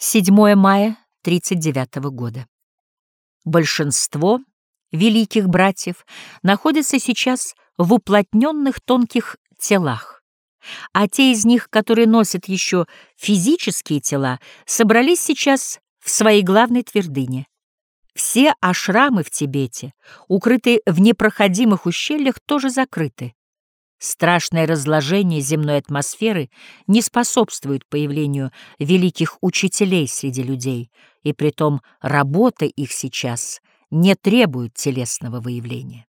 7 мая 39 года. Большинство великих братьев находятся сейчас в уплотненных тонких телах, а те из них, которые носят еще физические тела, собрались сейчас в своей главной твердыне. Все ашрамы в Тибете, укрытые в непроходимых ущельях, тоже закрыты. Страшное разложение земной атмосферы не способствует появлению великих учителей среди людей, и притом работа их сейчас не требует телесного выявления.